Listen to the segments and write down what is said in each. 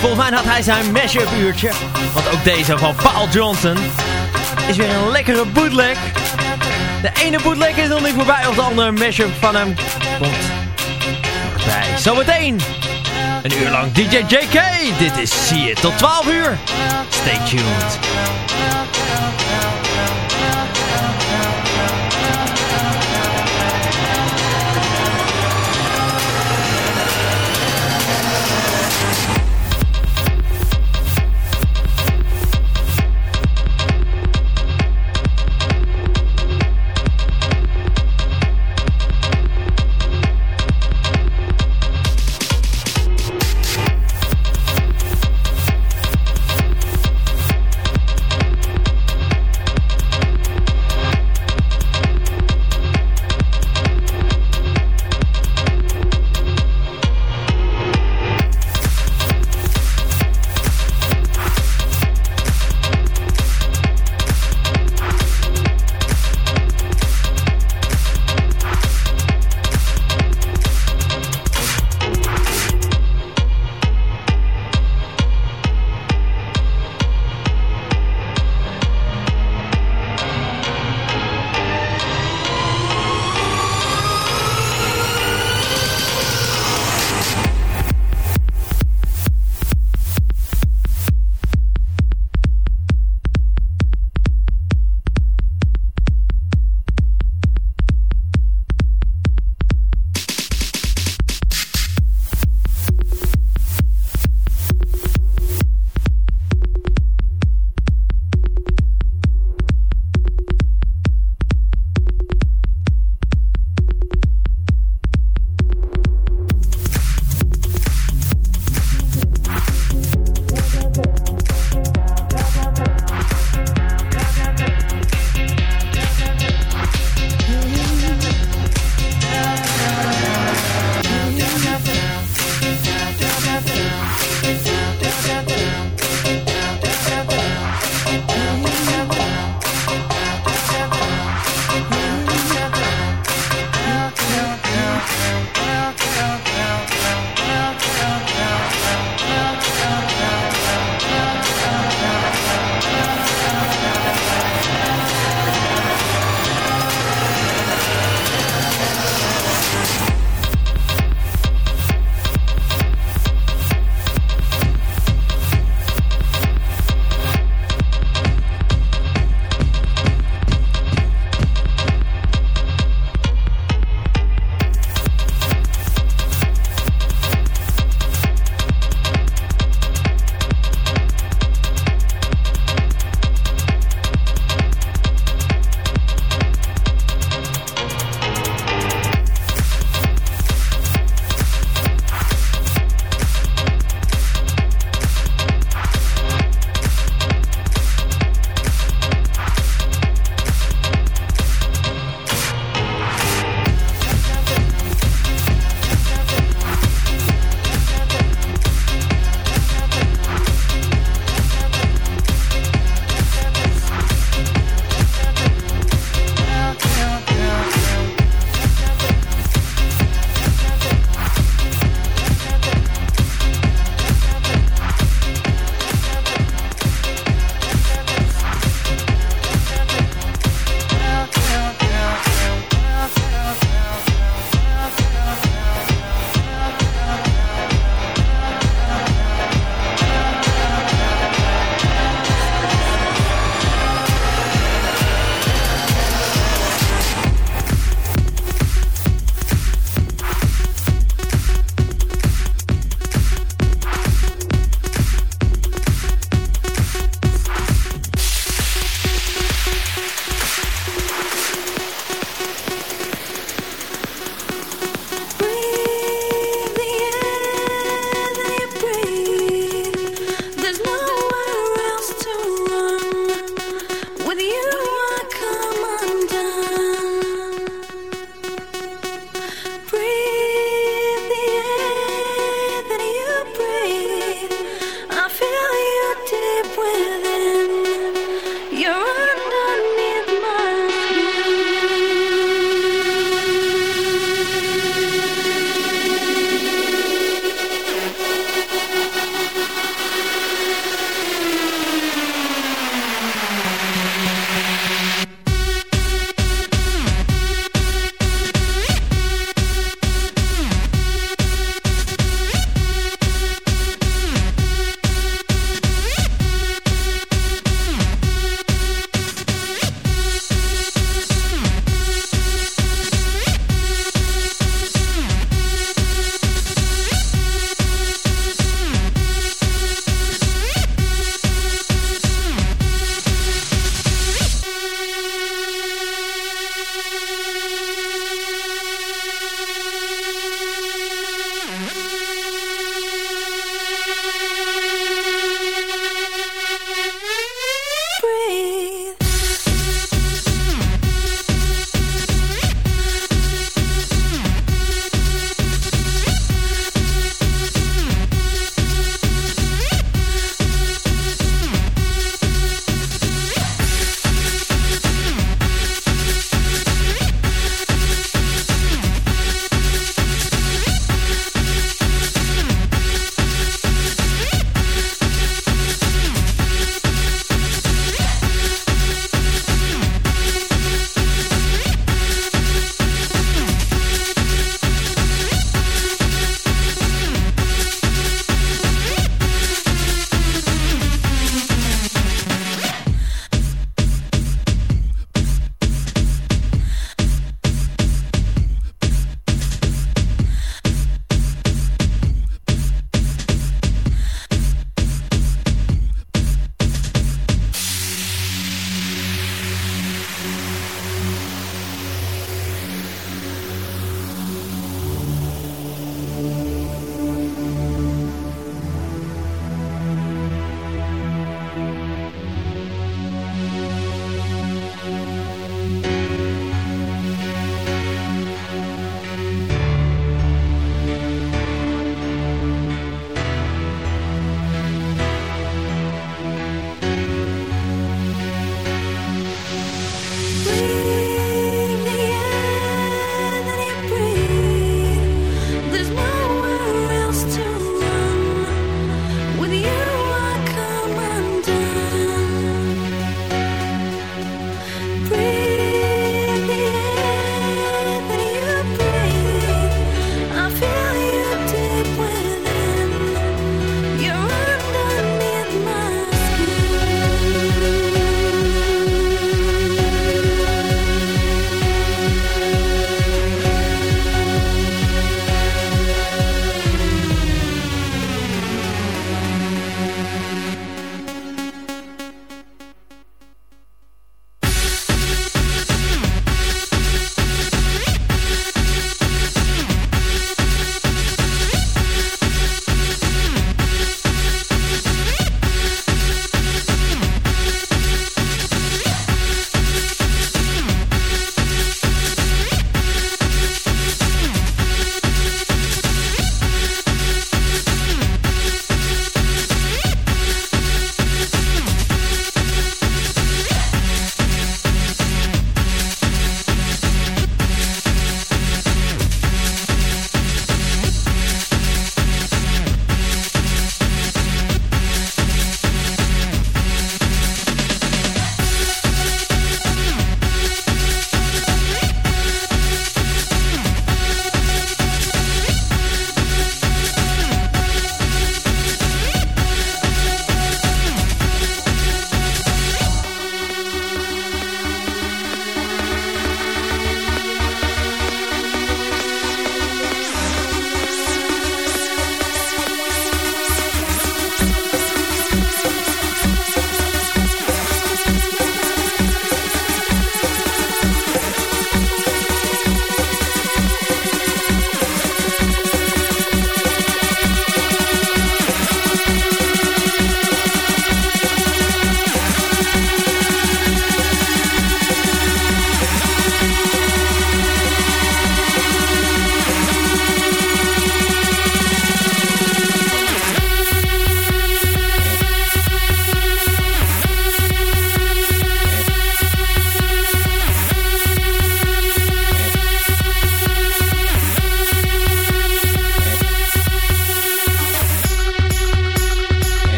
Volgens mij had hij zijn mashup uurtje. Want ook deze van Paul Johnson is weer een lekkere bootleg. De ene bootleg is nog niet voorbij of de andere mashup van hem komt. Zometeen een uur lang DJ JK. Dit is See It tot 12 uur. Stay tuned.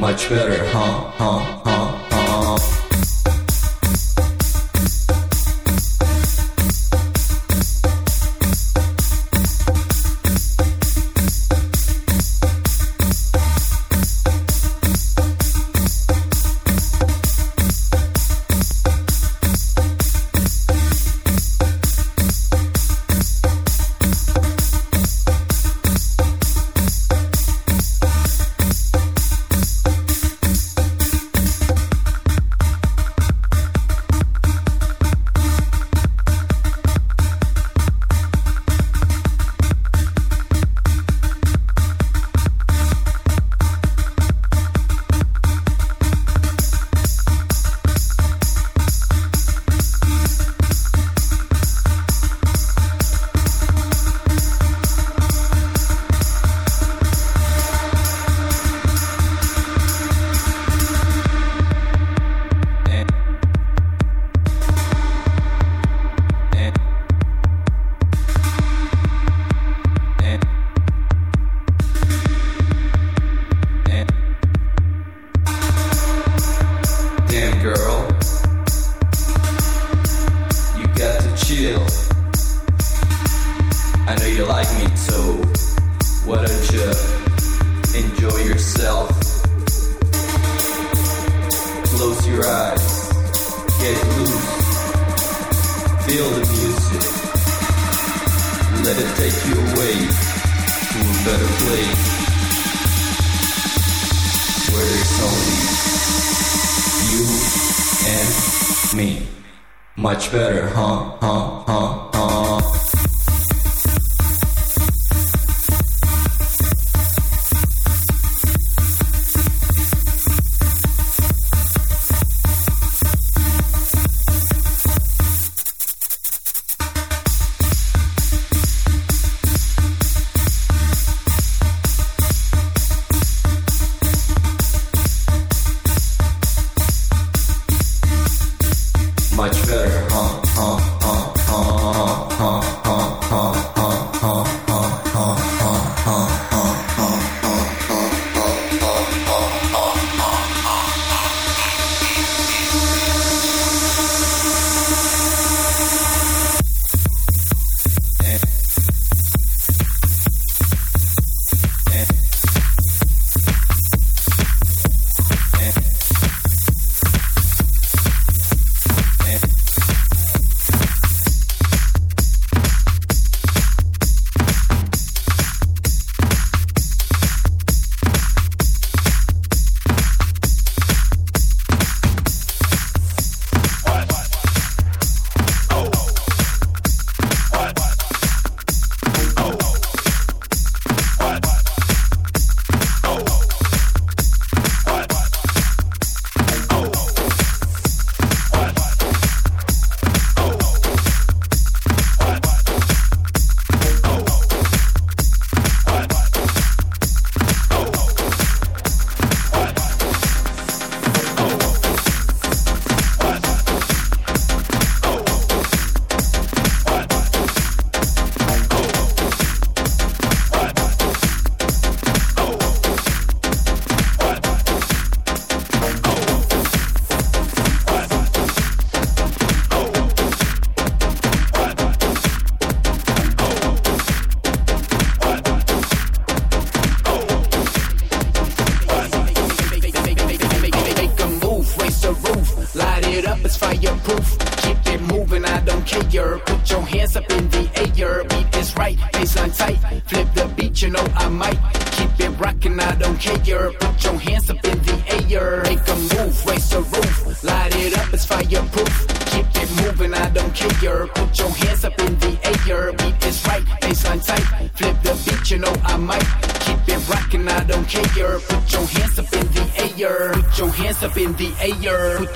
Much better, huh, huh, huh, huh.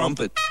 trumpet.